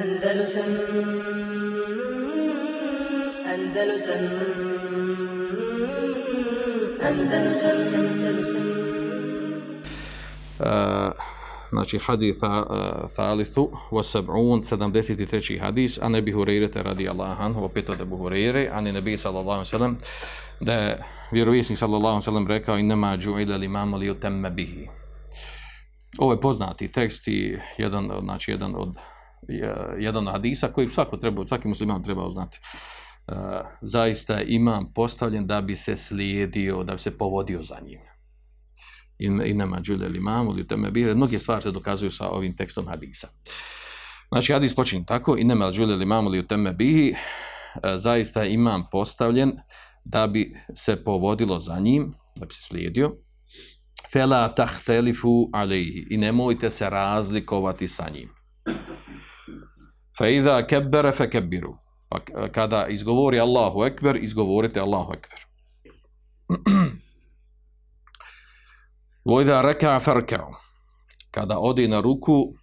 Andalusam Andalusam Andalusam Andalusam eh, znači haditha uh, thalithu wa sab'un 73. hadis a nebi Hureyre radijallahu anhu opet od Abu Hureyre a ne nebi sallallahu alaihi sallam da je vjerovisnik sallallahu alaihi sallam rekao innama ju'ila l'imama li utemme bihi ovo je poznati tekst i jedan, znači jedan od jedan hadisa koji svako treba, svaki musliman treba znati. Uh, e, zaista imam postavljen da bi se slijedio, da bi se povodio za njim i nema džulje ili mamu ili teme bire, mnoge stvari se dokazuju sa ovim tekstom hadisa. Znači, hadis počinje tako, Inama nema džulje ili mamu ili teme bihi, e, zaista imam postavljen da bi se povodilo za njim, da bi se slijedio, fela tahtelifu alejhi, i nemojte se razlikovati sa njim. Fa idha kebbere fe kebbiru. Pa kada izgovori Allahu ekber, izgovorite Allahu ekber. Vojda reka farka'u. Kada odi na ruku,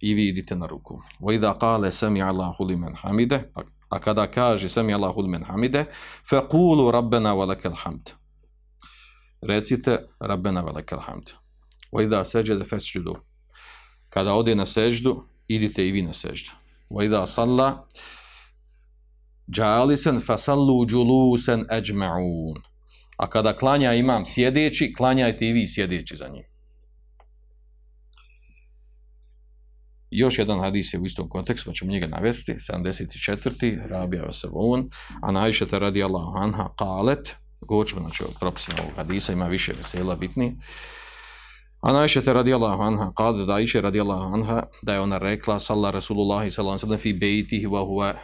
i vidite na ruku. Vojda kale sami Allahu limen hamide, pa, a kada kaže sami Allahu limen hamide, fe kulu rabbena velekel hamd. Recite rabbena velekel hamd. Vojda seđede fesđudu. Kada odi na seđdu, idite i vi na seđdu. Vojda salla, džalisen fasallu džulusen eđma'un a kada klanja imam sjedeći, klanjajte i vi sjedeći za njim. Još jedan hadis je u istom kontekstu, pa ćemo njega navesti, 74. Rabija Vasavun, a najvišete radi Allahu anha kalet, govorit znači o propisima ovog hadisa, ima više vesela bitni, a najvišete radi Allahu anha kalet, da iše radi Allahu anha, da je ona rekla, salla Rasulullahi sallam sallam fi bejtihi wa huwa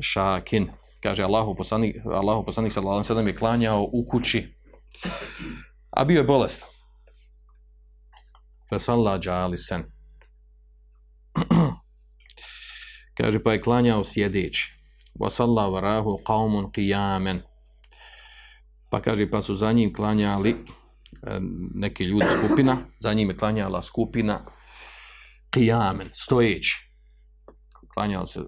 šakin, kaže Allahu poslanik Allahu poslanik sallallahu sallam je klanjao u kući a bio je bolestan fa salla jalisan. Kaže pa je klanjao sjedeći. Wa salla varahu qaumun qiyamen. pa kaže pa su za njim klanjali neke neki ljudi skupina za njim je klanjala skupina qiyamen, stojeći klanjao se, e,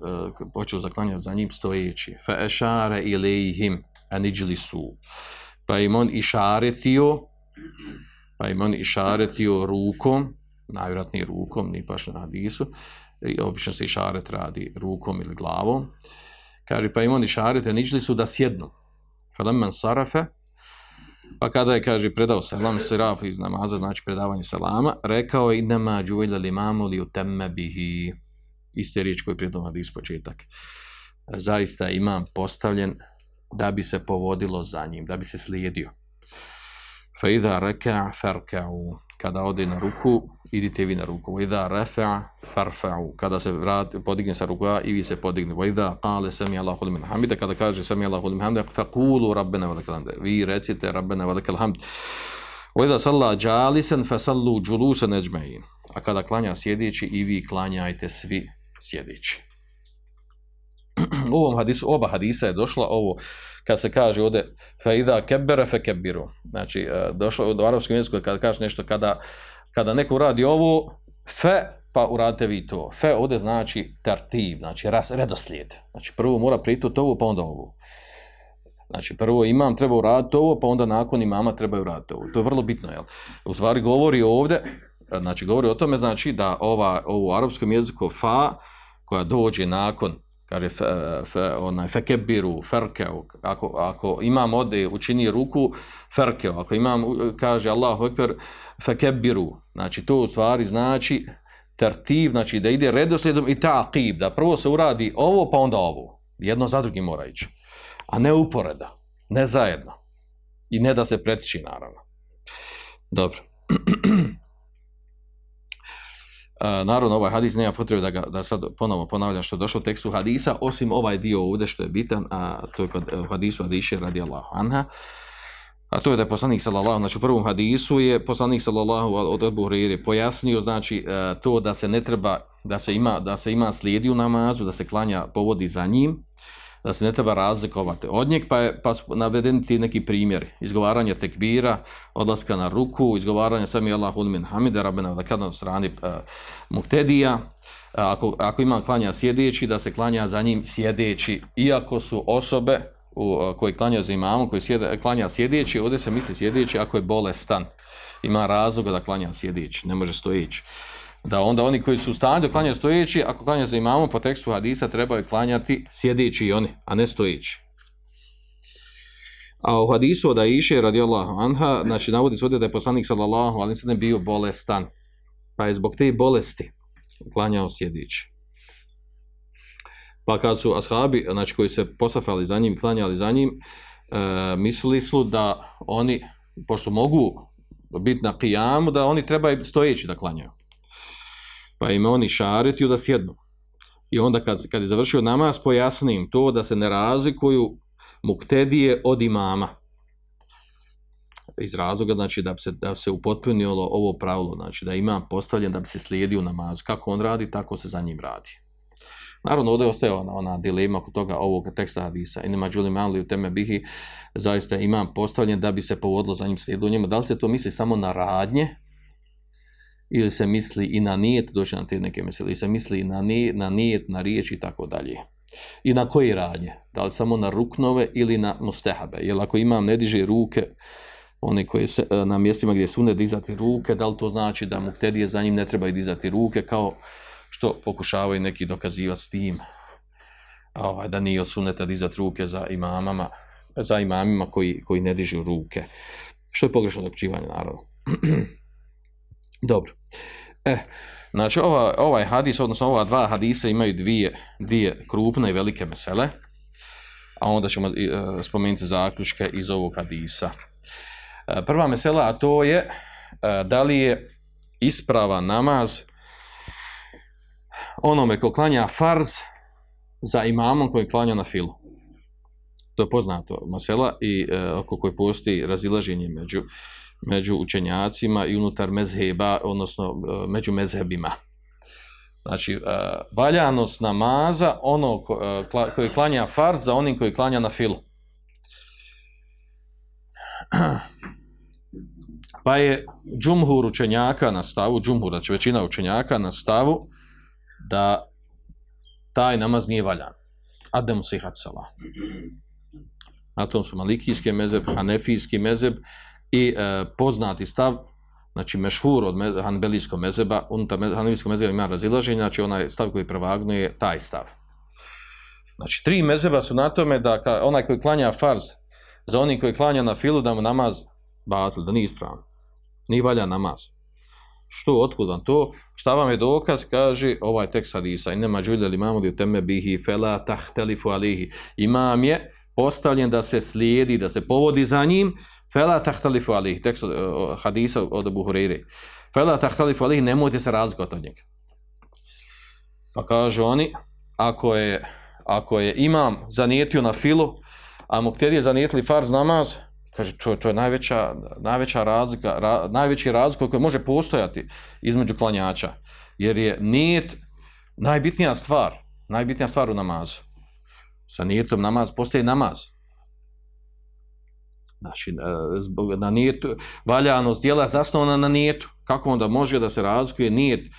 počeo zaklanjati za njim stojeći. Fa ešare ilihim aniđili su. Pa im on išaretio, pa im on išaretio rukom, najvratnije rukom, ni baš na hadisu, i obično se išaret radi rukom ili glavom. Kaže, pa im on išaret aniđili su da sjednu. Falemman sarafe, Pa kada je, kaže, predao selam siraf iz namaza, znači predavanje selama, rekao je, idema džuvila li mamu li utemme bihi iste riječ koje je prijedno hadis početak. E, zaista imam postavljen da bi se povodilo za njim, da bi se slijedio. Fa idha reka farka'u. Kada ode na ruku, idite vi na ruku. Wa idha rafa'a farfa'u. Kada se vrat, podigne sa ruka, i vi se podigne. Wa idha qale sami Allahu liman hamida. Kada kaže sami Allahu liman hamida, fa kulu rabbena velike hamd. Vi recite rabbena velike hamd. Wa salla jalisan, fa sallu. A kada klanja sjedići, i vi klanjajte svi sjedeći. U ovom hadisu, oba hadisa je došla ovo, kad se kaže ovdje, faida kebere fe kebiru. Znači, e, došlo je u arabskom jeziku kada kaže nešto, kada, kada neko radi ovo, fe, pa uradite vi to. Fe ovdje znači tartib, znači ras, redoslijed. Znači, prvo mora pritut ovo, pa onda ovo. Znači, prvo imam treba uraditi ovo, pa onda nakon imama treba uraditi ovo. To je vrlo bitno, jel? U stvari govori ovdje, e, znači govori o tome znači da ova u arapskom jeziku fa koja dođe nakon kaže fe, fe, onaj fekebiru ferkeu ako, ako imam ode učini ruku ferkeu. Ako imam kaže Allahu ekber fekebiru. Znači to u stvari znači tertiv znači da ide redoslijedom i taqib da prvo se uradi ovo pa onda ovo. Jedno za drugim mora ići. A ne uporeda ne zajedno. I ne da se pretiči naravno. Dobro. naravno, ovaj hadis nema potrebe da ga da sad ponovo ponavljam što je došlo u tekstu hadisa, osim ovaj dio ovdje što je bitan, a to je kod uh, hadisu Adiše radijallahu anha, a to je da je poslanik sallallahu, znači u prvom hadisu je poslanik sallallahu od Abu Hurire pojasnio, znači e, to da se ne treba, da se ima, da se ima slijedi u namazu, da se klanja povodi za njim, da se ne treba razlikovati od njeg, pa, je, pa su navedeni ti neki primjeri. Izgovaranje tekbira, odlaska na ruku, izgovaranje sami Allahu min hamide, rabbena da u strani uh, muhtedija, e, ako, ako ima klanja sjedeći, da se klanja za njim sjedeći, iako su osobe u, e, koji klanja za imamom, koji sjede, klanja sjedeći, ovdje se misli sjedeći ako je bolestan. Ima razloga da klanja sjedeći, ne može stojeći. Da onda oni koji su u stanju da klanjaju stojeći, ako klanja za imamom po tekstu hadisa, trebaju klanjati sjedeći i oni, a ne stojeći. A u hadisu od Aisha radijallahu anha, znači navodi se ovdje da je poslanik sallallahu alaihi sallam bio bolestan. Pa je zbog te bolesti klanjao sjedići. Pa kad su ashabi, znači koji se posafali za njim, klanjali za njim, e, mislili su da oni, pošto mogu biti na pijamu, da oni trebaju stojeći da klanjaju. Pa im oni šaretiju da sjednu. I onda kad, kad je završio namaz, pojasnim to da se ne razlikuju muktedije od imama. Iz razloga, znači, da bi se, da bi se upotpunilo ovo pravilo, znači, da ima postavljen da bi se slijedio namazu. Kako on radi, tako se za njim radi. Naravno, ovdje ostaje ona, ona dilema kod toga ovog teksta hadisa. Inima nema ali u teme bihi, zaista imam postavljen da bi se povodilo za njim slijedio njima. Da li se to misli samo na radnje, ili se misli i na nijet, doći na te neke misli, ili se misli na nijet, na, nijet, na riječ i tako dalje. I na koji radnje? Da li samo na ruknove ili na mustehabe? Jer ako imam ne diže ruke, one koje se, e, na mjestima gdje su ne dizati ruke, da li to znači da muktedije za njim ne treba i dizati ruke, kao što pokušavaju neki dokazivati s tim, ovaj, da nije od suneta dizati ruke za imamama, za imamima koji, koji ne dižu ruke. Što je pogrešno dokučivanje, naravno. Dobro. Eh, znači, ova, ovaj hadis, odnosno ova dva hadisa imaju dvije, dvije krupne i velike mesele, a onda ćemo e, spomenuti zaključke iz ovog hadisa. E, prva mesela, a to je e, da li je isprava namaz onome ko klanja farz za imamom koji klanja na filu. To je poznato mesela i e, oko koje postoji razilaženje među među učenjacima i unutar mezheba, odnosno e, među mezhebima. Znači, e, valjanost namaza, ono e, koji klanja farz za onim koji klanja na filu. Pa je džumhur učenjaka na stavu, džumhur, znači većina učenjaka na stavu, da taj namaz nije valjan. Adem sihat salam. Na tom su malikijski mezeb, hanefijski mezeb, i e, poznati stav, znači mešhur od meze, hanbelijskog mezeba, unutar hanbelijskog mezeba ima razilaženje, znači onaj stav koji prevagnuje taj stav. Znači, tri mezeba su na tome da ka, onaj koji klanja farz, za oni koji klanja na filu, da mu namaz batli, da nije ispravan. Nije valja namaz. Što, otkud vam to? Šta vam je dokaz? Kaže ovaj tekst hadisa. Inema džuljali mamu li u teme bihi fela tahtelifu alihi. Imam je postavljen da se slijedi, da se povodi za njim, Fela tahtalifu alih, tekst od uh, hadisa od Abu Hureyre. Fela tahtalifu alih, nemojte se razgovati od njega. Pa kažu oni, ako je, ako je imam zanijetio na filu, a muktedi je zanijetili farz namaz, kaže, to, to je najveća, najveća razlika, ra, najveći razlika koji može postojati između klanjača. Jer je nijet najbitnija stvar, najbitnija stvar u namazu. Sa nijetom namaz postaje namaz. Znači, e, zbog, na nijetu, valjanost dijela zasnovana na nijetu. Kako onda može da se razlikuje nijet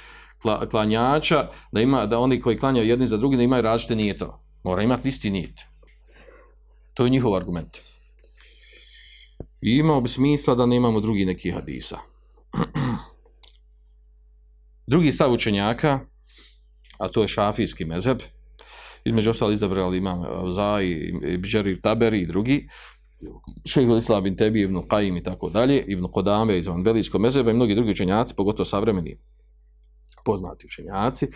klanjača, da ima da oni koji klanjaju jedni za drugi, da imaju različite nijeto. Mora imati isti nijet. To je njihov argument. I imao bi smisla da nemamo drugi neki hadisa. drugi stav učenjaka, a to je šafijski mezeb, između ostalih izabrali imam Zaj, Bđeri, Taberi i drugi, šehr Islam bin Tebi, Ibn Qajim i tako dalje, Ibn Kodame iz Vanbelijskog mezeba i mnogi drugi učenjaci, pogotovo savremeni poznati učenjaci,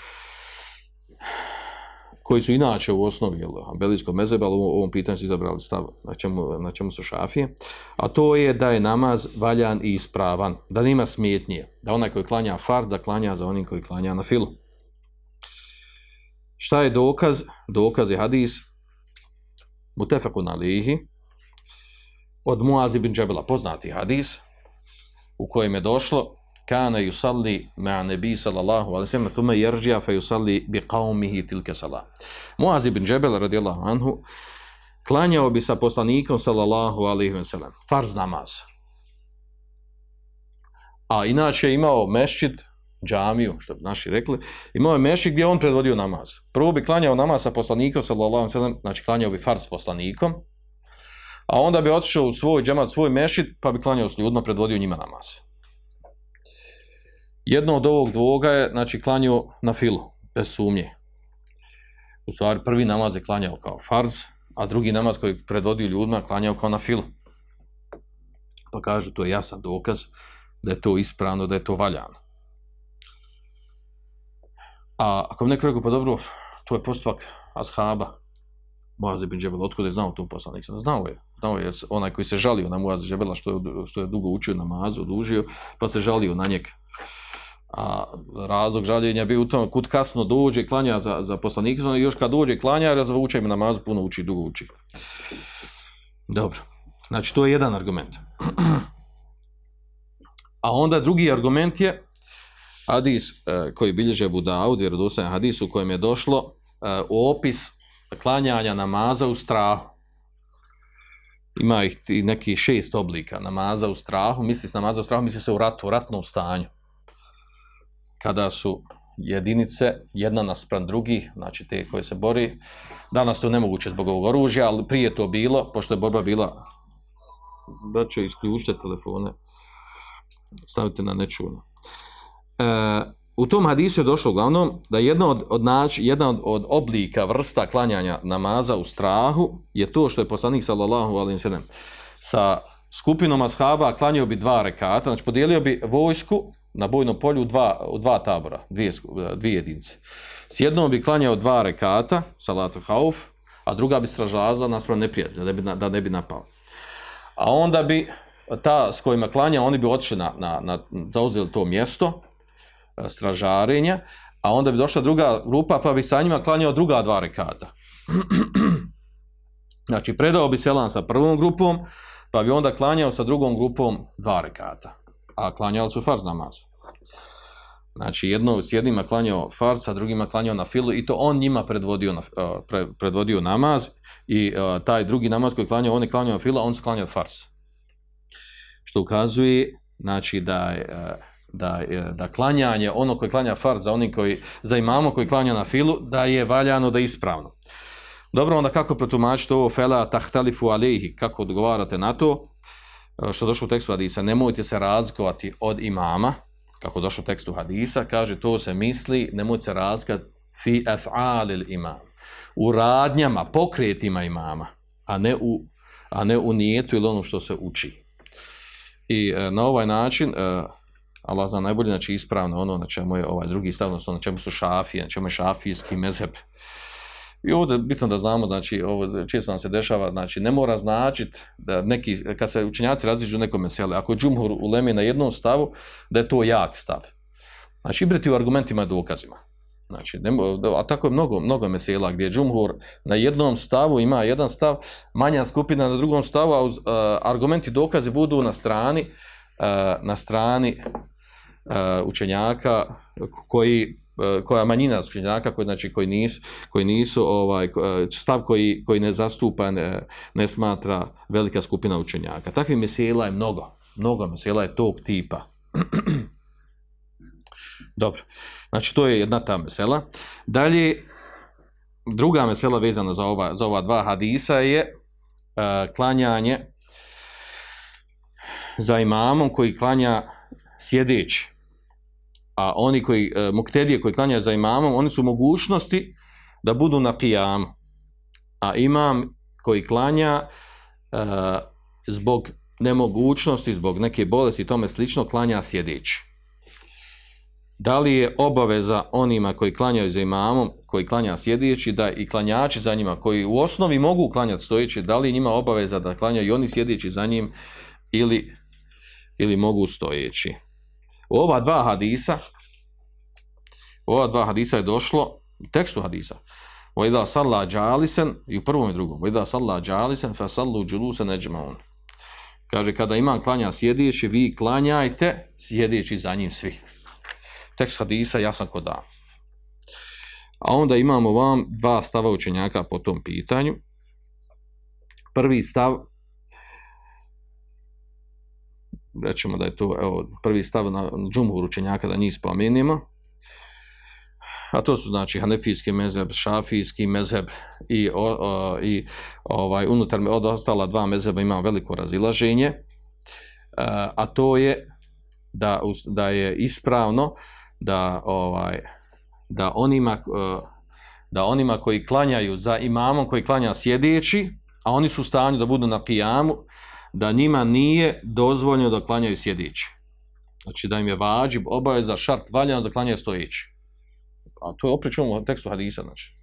koji su inače u osnovi Vanbelijskog mezeba, ali u ovom pitanju su izabrali stav na čemu, na čemu su šafije, a to je da je namaz valjan i ispravan, da nima smjetnije, da onaj koji klanja fard, da klanja za onim koji klanja na filu. Šta je dokaz? Dokaz je hadis mutefakun alihi, od Muaz bin Džabela poznati hadis u kojem je došlo kana yusalli ma'a nabi sallallahu alejhi ve sellem thumma yarji'a fa yusalli bi qaumihi tilka salat. Muaz ibn Jabal radijallahu anhu klanjao bi sa poslanikom sallallahu alejhi ve sellem farz namaz. A inače imao mešdžid džamiju, što bi naši rekli, imao je mešik gdje on predvodio namaz. Prvo bi klanjao namaz sa poslanikom sallallahu alejhi ve znači klanjao bi farz s poslanikom, a onda bi otišao u svoj džemat, svoj mešit, pa bi klanjao s ljudima, predvodio njima namaz. Jedno od ovog dvoga je, znači, klanjao na filu, bez sumnje. U stvari, prvi namaz je klanjao kao farz, a drugi namaz koji predvodio ljudima klanjao kao na filu. Pa kažu, to je jasan dokaz da je to ispravno, da je to valjano. A ako bi neko rekao, pa dobro, to je postupak ashaba, Muaz ibn Džebel, otkud je znao tu poslanik? Znao je, znao je, onaj koji se žalio na Muaz Džebela, što je, što je dugo učio namazu, odužio, pa se žalio na njeg. A razlog žaljenja bi u tom, kud kasno dođe, klanja za, za poslanik, i još kad dođe, klanja, razvuče im namazu, puno uči, dugo uči. Dobro, znači to je jedan argument. A onda drugi argument je, hadis eh, koji bilježe Budaud, jer dostaje hadis u kojem je došlo, u opis klanjanja namaza u strahu. Ima ih i neki šest oblika namaza u strahu. Misli se namaza u strahu, misli se u ratu, u ratnom stanju. Kada su jedinice, jedna naspram drugih, znači te koje se bori, danas to nemoguće zbog ovog oružja, ali prije to bilo, pošto je borba bila, braćo, isključite telefone, stavite na nečuno. E, u tom hadisu je došlo uglavnom da jedna od, od, nač, jedna od, od oblika vrsta klanjanja namaza u strahu je to što je poslanik sallallahu alaihi sallam sa skupinom ashaba klanjao bi dva rekata, znači podijelio bi vojsku na bojnom polju u dva, u dva tabora, dvije, e, dvije jedinice. S jednom bi klanjao dva rekata, salatu hauf, a druga bi stražazla naspram neprijatelja, da bi, da ne bi napao. A onda bi ta s kojima klanja, oni bi otišli na, na, na zauzeli to mjesto, E, stražarenja, a onda bi došla druga grupa pa bi sa njima klanjao druga dva rekata. znači, predao bi selam sa prvom grupom, pa bi onda klanjao sa drugom grupom dva rekata. A klanjali su farz namaz. Znači, jedno, s jednima klanjao farz, sa drugima klanjao na filu i to on njima predvodio, na, e, pre, predvodio namaz i uh, taj drugi namaz koji klanjao, on je klanjao na fila, a on su klanjao farz. Što ukazuje, znači, da je uh, da, e, da klanjanje, ono koji klanja farz za oni koji, za imamo koji klanja na filu, da je valjano, da je ispravno. Dobro, onda kako protumačite ovo fela tahtalifu alehi, kako odgovarate na to, e, što došlo u tekstu hadisa, nemojte se razgovati od imama, kako došlo u tekstu hadisa, kaže to se misli, nemojte se razgovati fi af'alil imam, u radnjama, pokretima imama, a ne u, a ne u nijetu ili ono što se uči. I e, na ovaj način, e, Allah zna najbolje, znači ispravno ono na čemu je ovaj drugi stav, odnosno na čemu su šafije, na čemu je šafijski mezheb. I ovdje bitno da znamo, znači, ovo često nam se dešava, znači, ne mora značit da neki, kad se učenjaci različu nekom mesele, ako je džumhur u lemi na jednom stavu, da je to jak stav. Znači, ibrati u argumentima i dokazima. Znači, ne, a tako je mnogo, mnogo mesela gdje džumhur na jednom stavu ima jedan stav, manja skupina na drugom stavu, a uz, uh, argumenti i dokazi budu na strani, uh, na strani E, učenjaka koji e, koja manjina učenjaka koji znači koji nisu koji nisu ovaj e, stav koji koji ne zastupa ne, ne smatra velika skupina učenjaka. Takvih mesela je mnogo. Mnogo mesela je tog tipa. Dobro. Znači to je jedna ta mesela. Dalje druga mesela vezana za ova za ova dva hadisa je uh, klanjanje za imamom koji klanja sjedeći a oni koji, e, muktedije koji klanjaju za imamom, oni su mogućnosti da budu na kijamu. A imam koji klanja e, zbog nemogućnosti, zbog neke bolesti i tome slično, klanja sjedeći. Da li je obaveza onima koji klanjaju za imamom, koji klanja sjedeći, da i klanjači za njima, koji u osnovi mogu klanjati stojeći, da li njima obaveza da klanjaju i oni sjedeći za njim ili, ili mogu stojeći? U ova dva hadisa, ova dva hadisa je došlo, u tekstu hadisa, Vajda salla džalisen, i u prvom i drugom, Vajda salla džalisen, fa sallu džulusen eđmaun. Kaže, kada imam klanja sjedeći, vi klanjajte sjedeći za njim svi. Tekst hadisa jasan kod da. A onda imamo vam dva stava učenjaka po tom pitanju. Prvi stav, rećemo da je to evo, prvi stav na džumhur učenjaka da njih spomenimo, a to su znači hanefijski mezheb, šafijski mezheb i, o, o, i ovaj unutar od ostala dva mezheba imamo veliko razilaženje, a, a to je da, da je ispravno da ovaj da onima e, da onima koji klanjaju za imamom koji klanja sjedeći, a oni su u stanju da budu na pijamu, da njima nije dozvoljeno da klanjaju sjedići. Znači da im je vađib obaveza šart valjan da klanjaju stojeći. A to je opet u tekstu hadisa. Znači.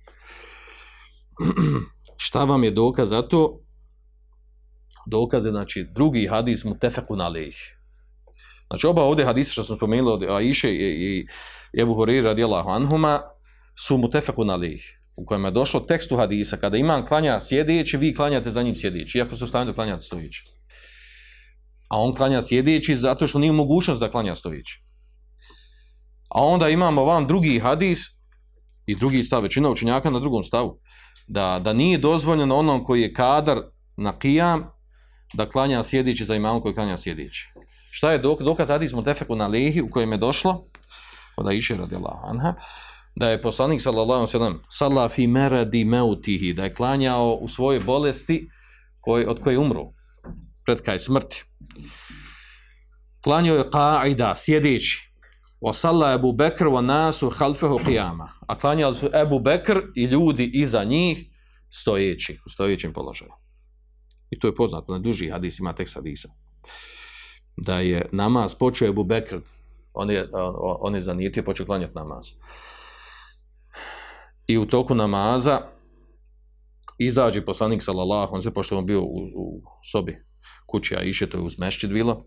Šta vam je dokaz za to? Dokaz je, znači, drugi hadis mu tefeku na lejih. Znači, oba ovdje hadisa što smo spomenuli od Aisha i, i, Ebu Horir radijallahu anhuma su mu tefeku na lejih u kojem je došlo tekstu hadisa, kada imam klanja sjedeći, vi klanjate za njim sjedeći, iako se ustavljaju da klanjate stojeći. A on klanja sjedeći zato što nije mogućnost da klanja stojeći. A onda imamo vam drugi hadis i drugi stav većina učenjaka na drugom stavu. Da, da nije dozvoljeno onom koji je kadar na kijam da klanja sjedeći za imamom koji klanja sjedeći. Šta je dok, dokaz hadis Mutefeku na lehi u kojem je došlo? Oda iše radi Anha da je poslanik sallallahu alejhi ve sellem salla fi maradi da je klanjao u svojoj bolesti koji od koje umro pred kraj smrti Klanio je qaida sjedeći. Wa salla Abu Bekr wa nasu khalfahu qiyama. A klanjali su Abu Bekr i ljudi iza njih stojeći u stojećem položaju. I to je poznato na duži hadis ima tekst hadisa. Da je namaz počeo Abu Bekr on je, on je zanijetio počeo klanjati namaz. I u toku namaza izađe poslanik sallallahu on se pošto on bio u, u sobi kući a iše to je uz mešćid bilo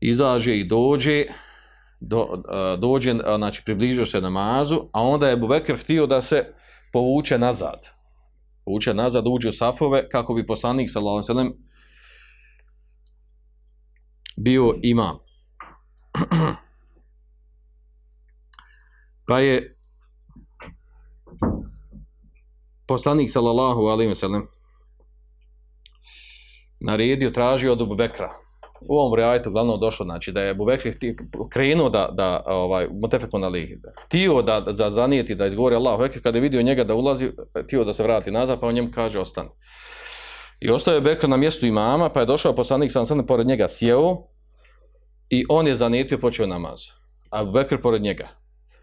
izađe i dođe do, dođe znači približio se namazu a onda je Bubekr htio da se povuče nazad. Povuče nazad uđe u safove kako bi poslanik sallallahu sallam bio imam. Pa je poslanik sallallahu alejhi ve sellem naredio tražio od Bubekra, u ovom riajetu glavno došlo znači da je Bubekri krenuo da da ovaj mutafekun da htio da da zanijeti da izgovori Allahu ekber kada je vidio njega da ulazi htio da se vrati nazad pa on njemu kaže ostani i ostao je Bekr na mjestu imama pa je došao poslanik sam sam pored njega sjeo i on je zanijetio počeo namaz a Bekr pored njega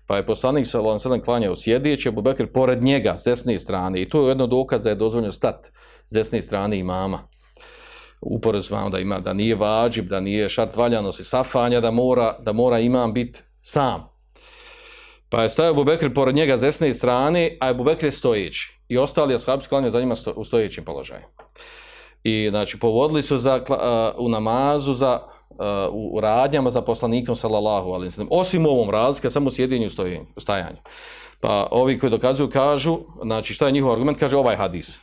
Pa je poslanik sa Allahom sallam klanjao sjedijeći, Abu Bekr pored njega, s desne strane. I to je jedno dokaz da je dozvoljeno stat s desne strane imama. Upored s da ima, da nije vađib, da nije šart valjanosti safanja, da mora, da mora imam biti sam. Pa je stajao Abu pored njega s desne strane, a je Bekr stojeći. I ostali ashabi sklanjaju za njima sto, u stojećim položaju. I znači, povodili su za, uh, u namazu za uh, u radnjama za poslanikom sallallahu alejhi ve sellem osim u ovom razlika samo sjedenju stojenju stajanju pa ovi koji dokazuju kažu znači šta je njihov argument kaže ovaj hadis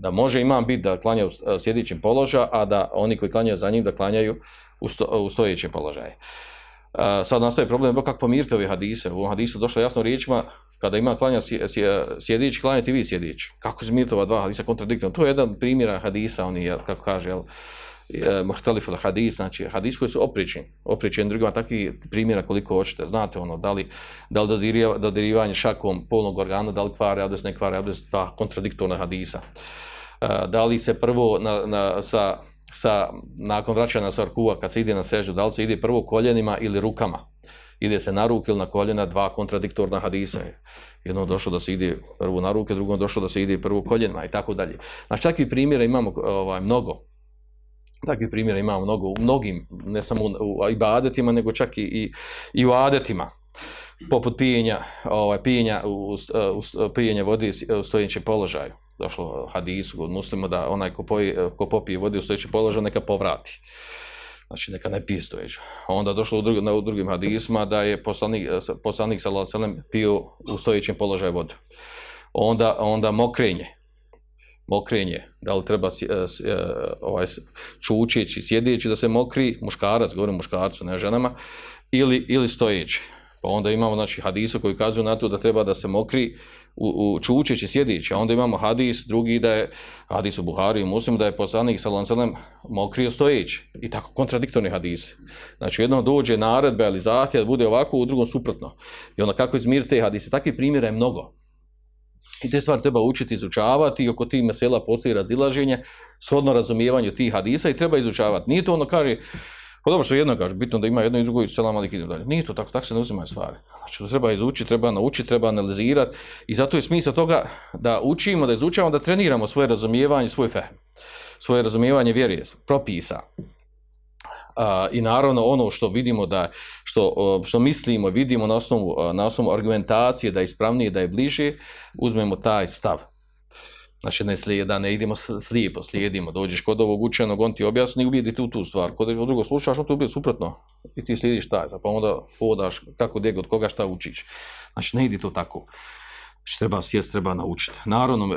da može imam biti da klanja u e, sjedićem položaju a da oni koji klanjaju za njim da klanjaju u, sto, e, u stojećem položaju Uh, sad nastaje problem kako pomiriti ove hadise. U ovom hadisu došlo jasno riječima kada ima klanja sjedić, klanjati vi sjedić. Kako izmirite ova dva hadisa kontradiktorno? To je jedan primjera hadisa, oni, kako kaže, jel, e, muhtalif al hadis, znači hadis koji su opričen, opričeni drugima, takvi primjera koliko hoćete, znate ono, da li, da li dodirivanje šakom polnog organa, da li kvare abdest, ne kvare abdest, dva kontradiktorna hadisa. Uh, da li se prvo na, na, sa, sa, nakon vraćanja sa orkuva, kad se ide na sežu, da li se ide prvo koljenima ili rukama, ide se na ruke ili na koljena, dva kontradiktorna hadisa. Jedno došlo da se ide prvo na ruke, drugo došlo da se ide prvo koljenima i tako dalje. Znači, takvi primjera imamo ovaj, mnogo. Takvih primjera imamo mnogo u mnogim, ne samo u ibadetima, nego čak i, i, i u adetima. Poput pijenja, ovaj, pijenja, u, u, u, pijenja vode u stojećem položaju. Došlo hadisu od muslima da onaj ko, poji, ko popije vodi u stojećem položaju neka povrati. Znači neka ne pije stojeću. Onda došlo u, drugim, u drugim hadisma da je poslanik, poslanik sallallahu pio u stojećem položaju vodu. Onda, onda mokrenje mokrenje, da li treba sje- eh, eh, ovaj, čučeći, sjedeći da se mokri, muškarac, govorim muškarcu, ne ženama, ili, ili stojeći. Pa onda imamo znači, hadisa koji kazuju na to da treba da se mokri u, u čučeći, sjedeći, a onda imamo hadis drugi da je, hadis u Buhari i Muslimu, da je poslanik sallallahu alejhi ve mokrio stojeći. I tako kontradiktorni hadisi. Znači, jedno dođe naredba ili zahtjev da bude ovako, u drugom suprotno. I onda kako izmiriti te hadise? Takvih primjera je mnogo. I te stvari treba učiti, izučavati i oko tih mesela postoji razilaženje, shodno razumijevanju tih hadisa i treba izučavati. Nije to ono kaže, pa dobro što jedno kaže, bitno da ima jedno i drugo i selam alik idemo dalje. Nije to tako, tako se ne uzimaju stvari. Znači, to treba izučiti, treba naučiti, treba analizirati i zato je smisla toga da učimo, da izučavamo, da treniramo svoje razumijevanje, svoj fehm, svoje razumijevanje vjerije, propisa. A, I naravno ono što vidimo da što što mislimo, vidimo na osnovu na osnovu argumentacije da je ispravnije, da je bliže, uzmemo taj stav. Znači ne slijed, da ne idemo slijepo, slijedimo, dođeš kod ovog učenog, on ti objasni, ubijedi tu tu stvar, kod ovog drugog slušaš, on ti ubijedi suprotno i ti slijediš taj, pa onda podaš kako gdje, od koga šta učiš. Znači ne idi to tako što treba sjest, treba naučiti. Naravno, e,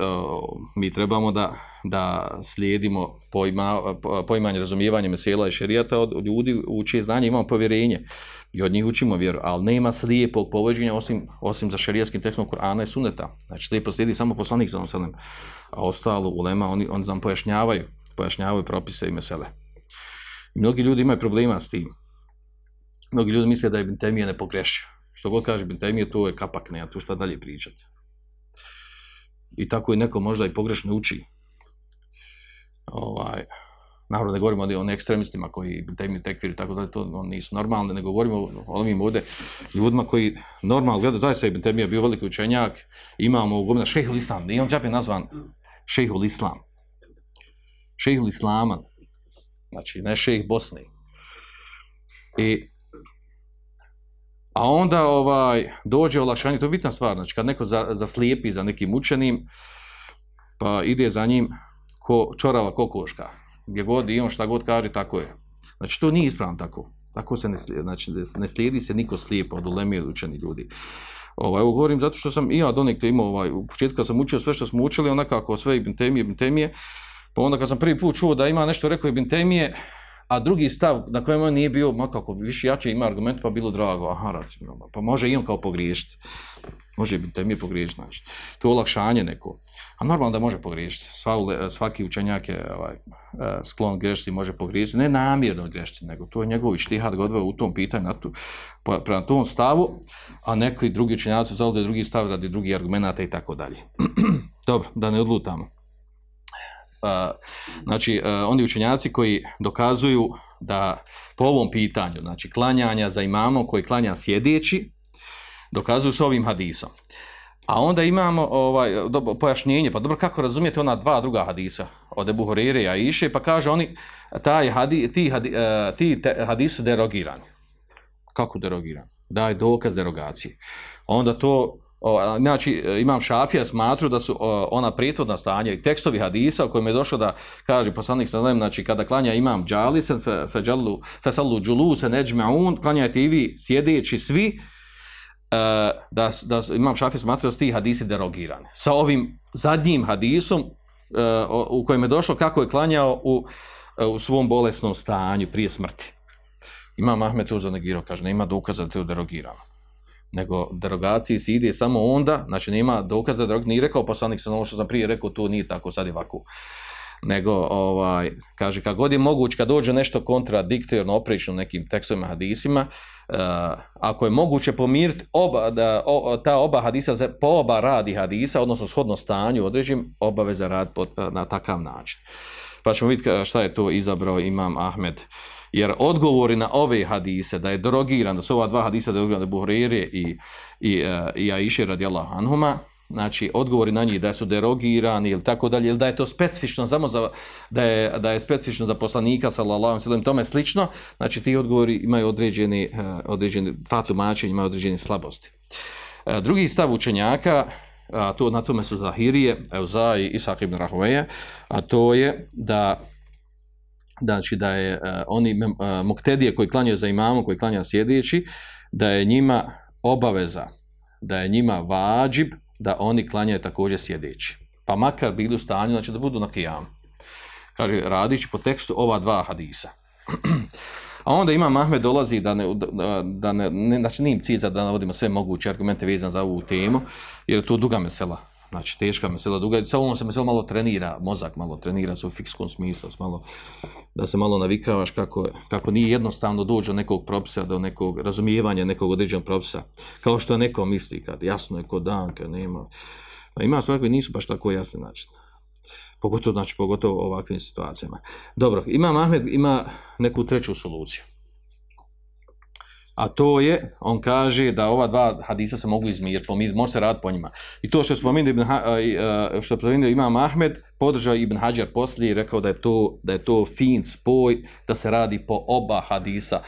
mi trebamo da, da slijedimo pojma, poimanje, razumijevanje mesela i šerijata od ljudi u čije znanje imamo povjerenje i od njih učimo vjeru, ali nema slijepog povođenja osim, osim za šerijatskim tekstom Kur'ana i Sunneta. Znači, slijepo slijedi samo poslanik sa sallam, a ostalo ulema, oni, oni nam pojašnjavaju, pojašnjavaju propise i mesele. I mnogi ljudi imaju problema s tim. Mnogi ljudi misle da je Ibn ne nepogrešiv. Što god kaže Ibn to je kapak, ne, tu šta dalje pričati. I tako i neko možda i pogrešno uči. Ovaj, naravno ne govorimo o onim ekstremistima koji temi tekvir i tako dalje, to oni nisu normalni, nego govorimo o ovim ovdje ljudima koji normalno gledaju, zaista Ibn Temije bio veliki učenjak, imamo u gomina islam, nije on čak je nazvan šehhul islam. Šehhul islama, znači ne šejh Bosne. I A onda ovaj dođe olakšanje, to je bitna stvar, znači kad neko za, zaslijepi za nekim učenim, pa ide za njim ko čorava kokoška, gdje god i on šta god kaže, tako je. Znači to nije ispravno tako. Tako se ne slijedi, znači ne slijedi se niko slijepo od uleme učeni ljudi. Ovaj, ovo govorim zato što sam i ja donekle imao, ovaj, u početku kad sam učio sve što smo učili, onakako sve Ibn Temije, Ibn Temije, pa onda kad sam prvi put čuo da ima nešto rekao Ibn Temije, a drugi stav na kojem on nije bio, ma kako više jače ima argument, pa bilo drago, aha, računamo, pa može i on kao pogriješiti. Može biti mi pogriješiti, znači. To je olakšanje neko. A normalno da može pogriješiti. Sva, svaki učenjak je ovaj, e, sklon grešiti, može pogriješiti. Ne namjerno grešiti, nego to je njegov štihad ga odveo u tom pitanju, na tu, pa- prema tom stavu, a neki drugi učenjaci zavode drugi stav radi drugi argumenta i tako dalje. Dobro, da ne odlutamo. Uh, znači, uh, oni učenjaci koji dokazuju da po ovom pitanju, znači klanjanja za imamom koji klanja sjedeći, dokazuju s ovim hadisom. A onda imamo ovaj dobro, pojašnjenje, pa dobro kako razumijete ona dva druga hadisa od Ebu Hurere i Aiše, pa kaže oni taj hadi, ti, hadi, uh, ti te, hadisi derogirani. Kako derogirani? Daj dokaz derogacije. Onda to O, znači, e, imam šafija smatru da su o, ona prijetodna stanja i tekstovi hadisa u kojima je došlo da kaže poslanik sallam, znači kada klanja imam džalisen fe, fe, džalu, fe sallu džuluse neđme'un, klanjajte i vi sjedeći svi, e, da, da imam šafija smatru da su ti hadisi derogirane. Sa ovim zadnjim hadisom e, u kojem je došlo kako je klanjao u, e, u svom bolesnom stanju prije smrti. Imam Ahmed to zanegirao, kaže, nema dokaza da te derogirano nego derogaciji se ide samo onda, znači nema dokaz da derogaciji, nije rekao poslanik sa ono što sam prije rekao, to nije tako, sad je ovako. Nego, ovaj, kaže, kad god je moguć, kad dođe nešto kontradiktorno, oprično nekim tekstovima, hadisima, uh, ako je moguće pomiriti oba, da, o, ta oba hadisa, za, po oba radi hadisa, odnosno shodno stanju određim, obaveza rad pod, eh, na takav način. Pa ćemo vidjeti šta je to izabrao imam Ahmed. Jer odgovori na ove hadise, da je drogiran, da su ova dva hadisa da je Buhrere i, i, e, i Aisha radijallahu anhuma, znači odgovori na njih da su derogirani ili tako dalje, ili da je to specifično samo za, da je, da je specifično za poslanika, sallallahu sallam, tome slično, znači ti odgovori imaju određeni, e, određeni ta tumačenja imaju određene slabosti. E, drugi stav učenjaka, a to na tome su Zahirije, Evza i Isak ibn Rahoveje, a to je da znači da je uh, oni e, uh, muktedije koji klanjaju za imamom, koji klanja sjedeći, da je njima obaveza, da je njima vađib da oni klanjaju također sjedeći. pa makar bili u stanju, znači da budu na kijam. Kaže, radići po tekstu ova dva hadisa. A onda ima Mahmed dolazi da ne, da, da ne, ne znači nijem cilj za da navodimo sve moguće argumente vezan za ovu temu, jer je to duga mesela, znači teška mesela, duga, sa ovom se mesela malo trenira, mozak malo trenira se u fikskom smislu, malo, da se malo navikavaš kako, kako nije jednostavno doći do nekog propisa, do nekog razumijevanja nekog određenog propisa, kao što neko misli, kad jasno je kod dan, kad nema, pa ima stvari koje nisu baš tako jasne, znači, pogotovo, znači, pogotovo u ovakvim situacijama. Dobro, ima Mahmed, ima neku treću soluciju. A to je, on kaže da ova dva hadisa se mogu izmiriti, pomiriti, može se raditi po njima. I to što je spomenuo Ibn, ha, što spomenuo Imam Ahmed, podržao Ibn Hajar poslije i rekao da je, to, da je to fin spoj da se radi po oba hadisa.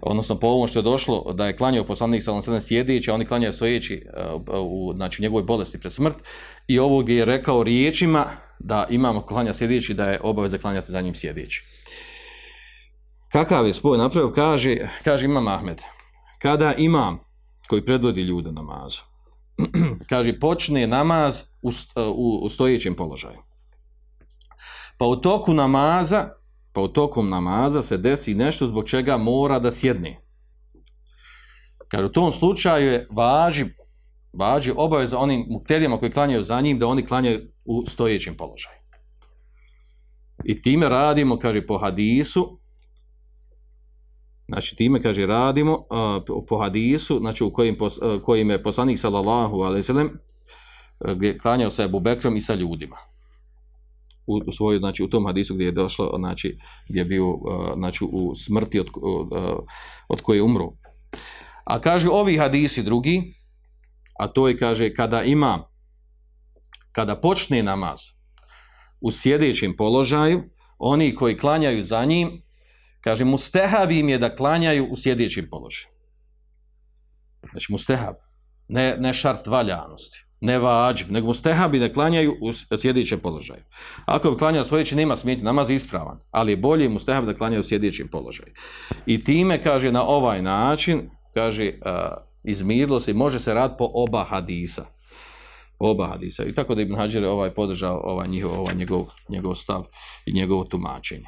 Odnosno po ovom što je došlo da je klanjao poslanik sa sredem sjedeći, a oni klanjaju stojeći e, e, u, znači, u njegovoj bolesti pred smrt. I ovo gdje je rekao riječima da imamo klanja sjedeći, da je obaveza klanjati za njim sjedeći. Kakav je spoj napravio? Kaže, kaže Imam Ahmed. Kada imam koji predvodi ljude namazu, kaže, počne namaz u, u, u stojećem položaju. Pa u toku namaza, pa u toku namaza se desi nešto zbog čega mora da sjedne. Kaže, u tom slučaju je važi, važi obaveza onim mukterijama koji klanjaju za njim, da oni klanjaju u stojećem položaju. I time radimo, kaže, po hadisu, Znači, time, kaže, radimo uh, po hadisu, znači, u kojim, pos, uh, kojim je poslanik, sallallahu alejhi sallam, uh, gdje je klanjao sa Ebu Bekrom i sa ljudima. U, u svoju, znači, u tom hadisu gdje je došlo, znači, gdje je bio, uh, znači, u smrti od, uh, od koje je umro. A kaže, ovi hadisi drugi, a to je, kaže, kada ima, kada počne namaz u sjedećem položaju, oni koji klanjaju za njim, Kaže, mustehab im je da klanjaju u sjedećim položaju. Znači, mustehab, ne, ne šart valjanosti, ne vađb, nego mustehab da klanjaju u sjedećem položaju. Ako bi klanjao svojeći, znači, nema smijeti, namaz je ispravan, ali je bolje mustehab da klanjaju u sjedećem položaju. I time, kaže, na ovaj način, kaže, uh, izmirilo se i može se rad po oba hadisa. Oba hadisa. I tako da Ibn Hađer ovaj podržao ovaj, njihov, ovaj njegov, njegov stav i njegovo tumačenje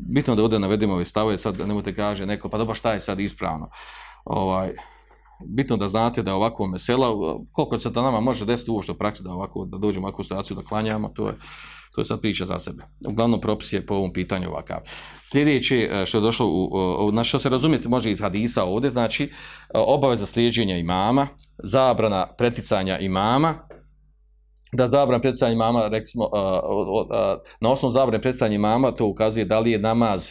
bitno da ovdje navedemo ove stavove, sad nemojte kaže neko, pa dobro šta je sad ispravno. Ovaj, bitno da znate da ovako mesela, koliko se da nama može desiti uopšte u praksi da ovako, da dođemo u ovakvu situaciju da klanjamo, to je, to je sad priča za sebe. Uglavnom propis je po ovom pitanju ovakav. Sljedeće e, što je došlo, u, u, na što se razumijete može iz hadisa ovdje, znači e, obaveza slijedženja imama, zabrana preticanja imama, da zabran predstavljanje mama, recimo, uh, uh, uh, na osnovu zabran predstavljanje mama, to ukazuje da li je namaz,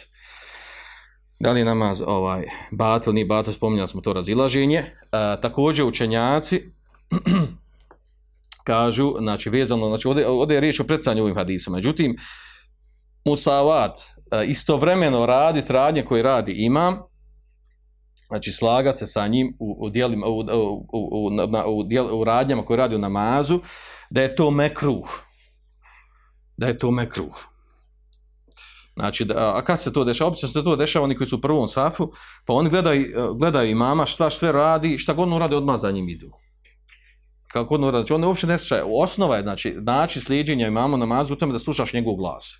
da li je namaz ovaj, batel, nije batel, spominjali smo to razilaženje. Uh, također učenjaci kažu, znači vezano, znači ovdje, ovdje je riječ o predstavljanju ovim hadisom, međutim, musavat, uh, istovremeno radi radnje koje radi imam, znači slagat se sa njim u, u, dijelima, u, u, u, u, u, u, u radnjama koje radi u namazu, da je to mekruh. Da je to mekruh. Znači, da, a kad se to dešava? Obično se to dešava oni koji su u prvom safu, pa oni gledaju, e, gledaju imama šta sve radi, šta god on radi, odmah za njim idu. Kako on radi? Znači, on uopšte ne slušaju. Osnova je, znači, način slijedjenja imama namazu u tome da slušaš njegov glas.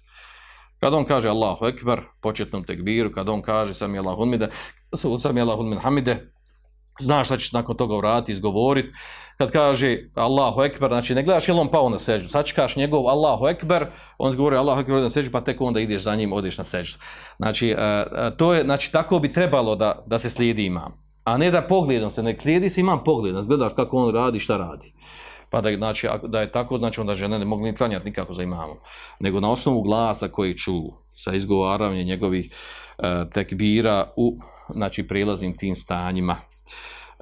Kad on kaže Allahu Ekber, početnom tekbiru, kad on kaže Sami Allahu Unmide, Sami Allahu Min Hamide, znaš šta ćeš nakon toga vratiti, izgovoriti. Kad kaže Allahu Ekber, znači ne gledaš je on pao na seđu, sad njegov Allahu Ekber, on govori Allahu Ekber na seđu, pa tek onda ideš za njim, odeš na seđu. Znači, e, e, to je, znači, tako bi trebalo da, da se slijedi imam. A ne da pogledom se, ne slijedi se imam pogledom, gledaš kako on radi, šta radi. Pa da, znači, da je tako, znači onda žene ne mogu ni klanjati nikako za imamom. Nego na osnovu glasa koji ču sa izgovaranjem njegovih uh, tekbira u znači, prilaznim tim stanjima.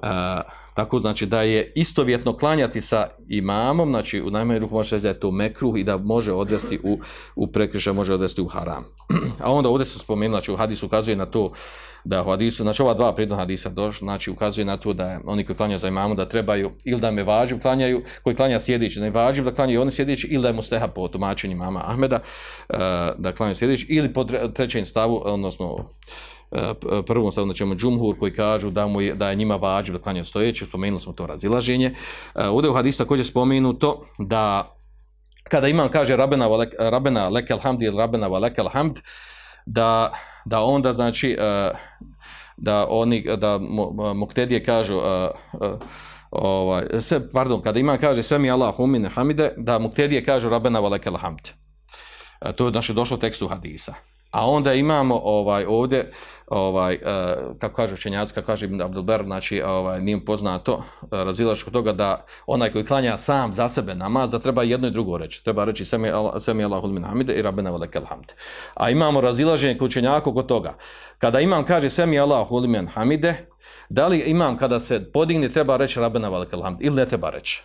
A, tako znači da je istovjetno klanjati sa imamom, znači u najmanju ruku može reći da je to mekruh i da može odvesti u, u prekrišaj, može odvesti u haram. A onda ovdje se spomenuli, znači u hadisu ukazuje na to da u hadisu, znači ova dva prijedna hadisa došla, znači ukazuje na to da je oni koji klanjaju za imamom da trebaju ili da me važim klanjaju, koji klanja sjedići, ne važim da klanjaju oni sjedići ili da je mu steha po tumačenju mama Ahmeda da klanjaju sjedići ili po trećem stavu, odnosno Eh, prvom stavno ćemo džumhur koji kažu da mu je, da je njima vađiv da klanja stojeći, spomenuli smo to razilaženje. Eh, ovdje u hadisu također spomenuto da kada imam kaže rabena, valek, rabena lekel hamd ili rabena valekel hamd, da, da onda znači eh, da oni da muktedije kažu ovaj se pardon kada imam kaže sami Allahu min hamide da muktedije kažu rabena valekel hamd to je znači došlo u tekstu hadisa a onda imamo ovaj ovdje ovaj uh, kako kaže učenjaci kako kaže Ibn Abdulber znači ovaj nije poznato eh, razilaš kod toga da onaj koji klanja sam za sebe namaz da treba jedno i drugo reći. Treba reći sami sami Allahu min hamide i rabbena velekel hamd. A imamo razilaženje kod učenjaka kod toga. Kada imam kaže sami Allahu min hamide da li imam kada se podigne treba reći rabbena velekel hamd ili ne treba reći?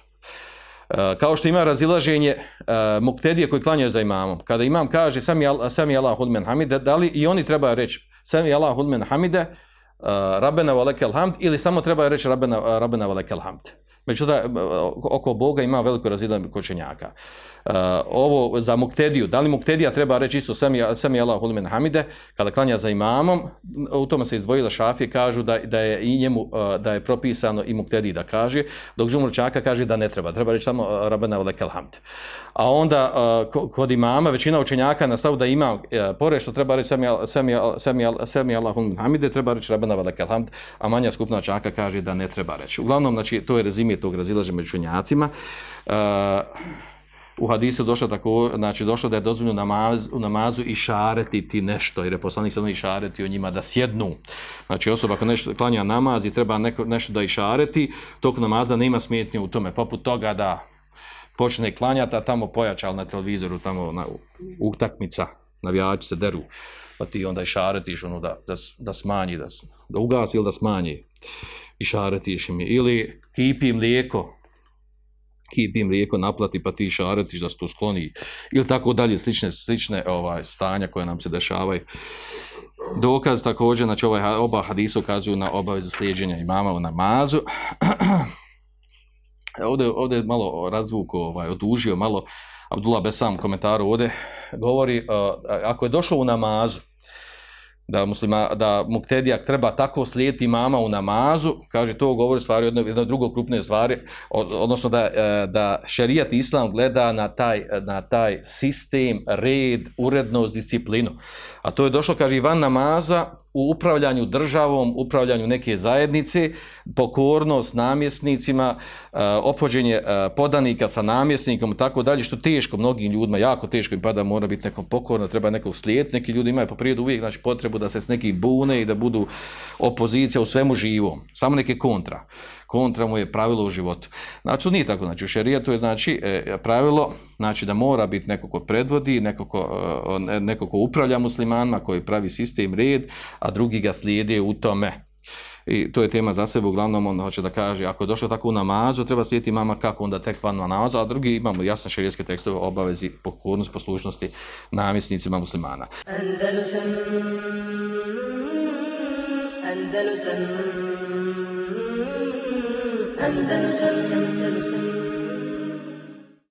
Eh, kao što ima razilaženje eh, uh, muktedije koji klanjaju za imamom. Kada imam kaže sami, sami Allah hudmen hamide, da li i oni treba reći sami Allah hudmen hamide, eh, uh, rabena valekel hamd, ili samo treba reći rabena, rabena valekel hamd. Međutim, oko Boga ima veliko razilaženje kočenjaka. Uh, Eh, ovo za muktediju, da li muktedija treba reći isto sami, sami Allah hulimen hamide, kada klanja za imamom, u tome se izdvojila šafije, kažu da, da je i njemu, uh, da je propisano i muktediji da kaže, dok žumurčaka kaže da ne treba, treba reći samo eh, uh, rabena vlekel hamd. A onda uh, kod imama, većina učenjaka na stavu da ima, uh, pored što treba reći sami, sami, sami, sami Allah hulimen hamide, treba reći rabena vlekel hamd, a manja skupna učenjaka kaže da ne treba reći. Uglavnom, znači, to je rezime tog razilaženja među učenjacima. Uh, u hadisu došlo tako, znači došlo da je dozvoljeno namaz, u namazu i šareti ti nešto, jer je poslanik sada i šareti o njima da sjednu. Znači osoba ako nešto klanja namaz i treba neko, nešto da i šareti, tog namaza nema smetnje u tome. Poput toga da počne klanjati, a tamo pojačal na televizoru, tamo na utakmica, navijači se deru, pa ti onda i šaretiš ono da, da, da smanji, da, da ugasi ili da smanji i šaretiš im. Ili kipi mlijeko, kipi rijeko naplati pa ti šaretiš da se to skloni ili tako dalje slične, slične ovaj stanja koje nam se dešavaju. Dokaz također, znači ovaj, oba hadisa ukazuju na obavezu slijedženja imama u namazu. ovdje, ovdje malo razvuko, ovaj, odužio malo Abdullah Besam komentaru ovdje, govori, uh, ako je došlo u namazu, da muslima da muktedijak treba tako slijediti mama u namazu kaže to govori stvari jedno jedno drugo krupne stvari odnosno da e, da šerijat islam gleda na taj na taj sistem red urednost disciplinu. A to je došlo kaže Ivan namaza u upravljanju državom, upravljanju neke zajednice, pokornost namjesnicima, e, opođenje e, podanika sa namjesnikom i tako dalje, što teško mnogim ljudima, jako teško im pada, mora biti nekom pokorno, treba nekog slijed, neki ljudi imaju po prirodu uvijek znači, potrebu da se s nekim bune i da budu opozicija u svemu živom, samo neke kontra kontra mu je pravilo u životu. Znači, nije tako. Znači, u šerijetu je znači, e, pravilo znači, da mora biti neko ko predvodi, neko ko, e, neko ko upravlja muslimanima, koji pravi sistem red, a drugi ga slijede u tome. I to je tema za sebe, uglavnom on hoće da kaže, ako je došlo tako u namazu, treba slijediti mama kako onda tek van namazu, a drugi imamo jasne šerijetske tekstove obavezi, pokornost, poslušnosti namisnicima muslimana. Andalusam, Andalusam, Andalusam